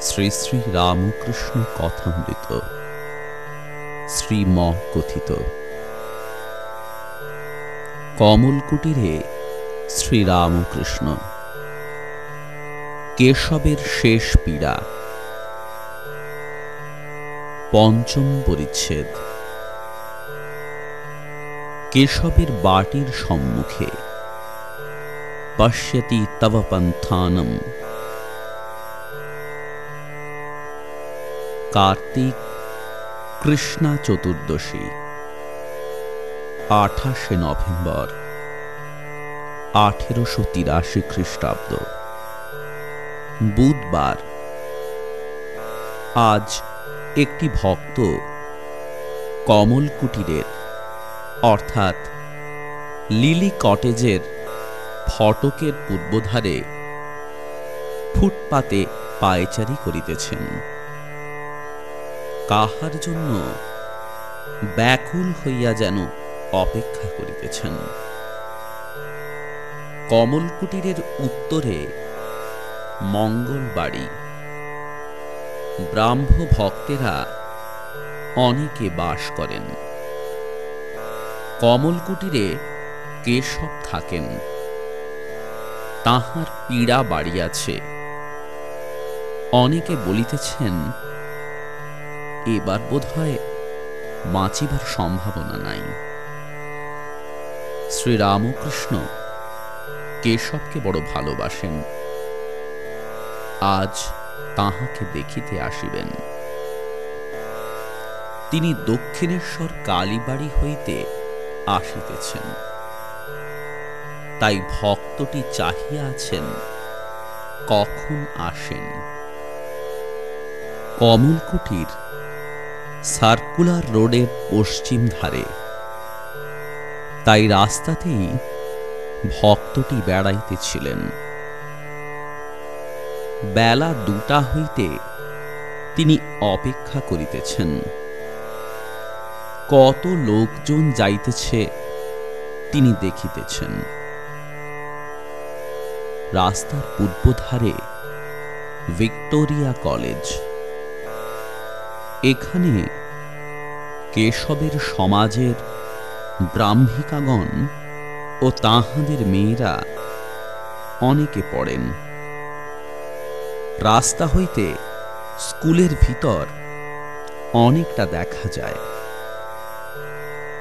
শ্রী শ্রী রামকৃষ্ণ কথামৃত শ্রীম কথিত কমল কুটিরে শ্রীরামকৃষ্ণ কেশবের শেষ পীড়া। পঞ্চম পরিচ্ছেদ। কেশবের বাটির সম্মুখে। পশ্যতি তব পন্থানম। কার্তিক কৃষ্ণা চতুর্দশী, আঠাশে নভেম্বর, আঠেরোশো তিরাশি খ্রিস্টাব্দ। বুধবার। আজ একটি ভক্ত কমল কুটিরের অর্থাৎ লিলি কটেজের ফটকের পূর্বধারে ফুটপাতে পায়চারি করিতেছেন। কাহার জন্য ব্যাকুল হইয়া যেন অপেক্ষা করিতেছেন? কমল কুটিরের উত্তরে মঙ্গলবাড়ি ব্রাহ্ম ভক্তেরা অনেকে বাস করেন। কমল কুটিরে কেশব থাকেন। তাহার পীড়া বাড়িয়াছে। অনেকে বলিতেছেন এবার বোধ হয় বাঁচিবার সম্ভাবনা নাই। শ্রীরামকৃষ্ণ কেশবকে বড় ভালোবাসেন। আজ তাহাকে দেখিতে আসিবেন। তিনি দক্ষিণেশ্বর কালীবাড়ি হইতে আসিতেছেন। তাই ভক্তটি চাহিয়া আছেন, কখন আসেন? কমলকুটির সার্কুলার রোডের পশ্চিম ধারে। তাই রাস্তাতেই ভক্তটি বেড়াইতেছিলেন। বেলা দুটা হইতে তিনি অপেক্ষা করিতেছেন। কত লোকজন যাইতেছে তিনি দেখিতেছেন। রাস্তার পূর্বধারে ভিক্টোরিয়া কলেজ। এখানে কেশবের সমাজের ব্রাহ্মিকাগণ ও তাহাদের মেয়েরা অনেকে পড়েন। রাস্তা হইতে স্কুলের ভিতর অনেকটা দেখা যায়।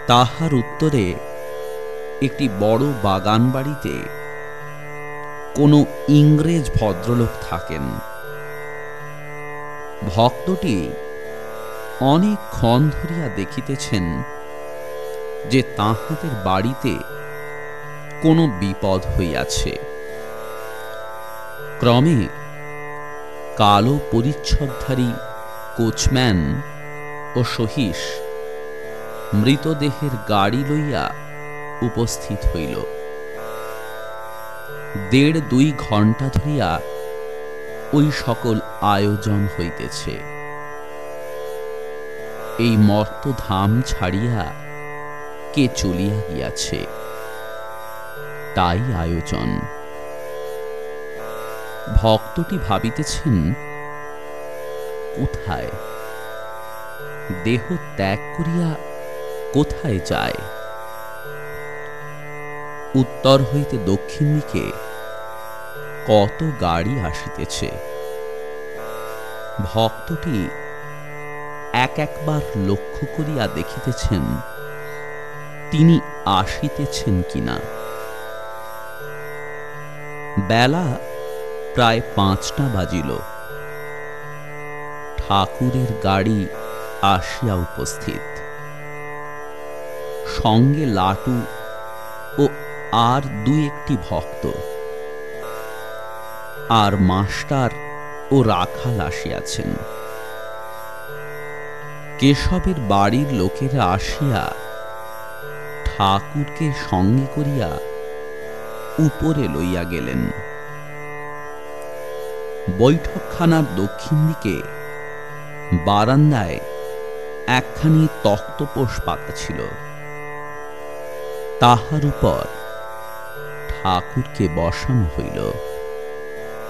তাহার উত্তরে একটি বড় বাগান বাড়িতে কোনো ইংরেজ ভদ্রলোক থাকেন। ভক্তটি অনেকক্ষণ ধরিয়া দেখিতেছেন যে তাহাদের বাড়িতে কোনো বিপদ হইয়াছে। ক্রমে কালো পরিচ্ছদধারী কোচম্যান ও সহিস মৃতদেহের গাড়ি লইয়া উপস্থিত হইল। দেড় দুই ঘণ্টা ধরিয়া ওই সকল আয়োজন হইতেছে। এই মর্তধাম ছাড়িয়া কে চলিয়া গিয়াছে? তাই আয়োজন। ভক্তটি ভাবিতেছেন, কোথায়? দেহ ত্যাগ করিয়া কোথায় যায়? উত্তর হইতে দক্ষিণ দিকে কত গাড়ি আসিতেছে? ভক্তটি এক একবার লক্ষ্য করিয়া দেখিতেছেন, তিনি আসিতেছেন কিনা। বেলা প্রায় পাঁচটা বাজিল। ঠাকুরের গাড়ি আসিয়া উপস্থিত। সঙ্গে লাটু ও আর দু একটি ভক্ত। আর মাস্টার ও রাখাল আসিয়াছেন। কেশবের বাড়ির লোকেরা আসিয়া ঠাকুরকে সঙ্গে করিয়া উপরে লইয়া গেলেন। বৈঠকখানার দক্ষিণ দিকে বারান্দায় একখানি তক্তপোষ পাতা ছিল। তাহার উপর ঠাকুরকে বসানো হইল।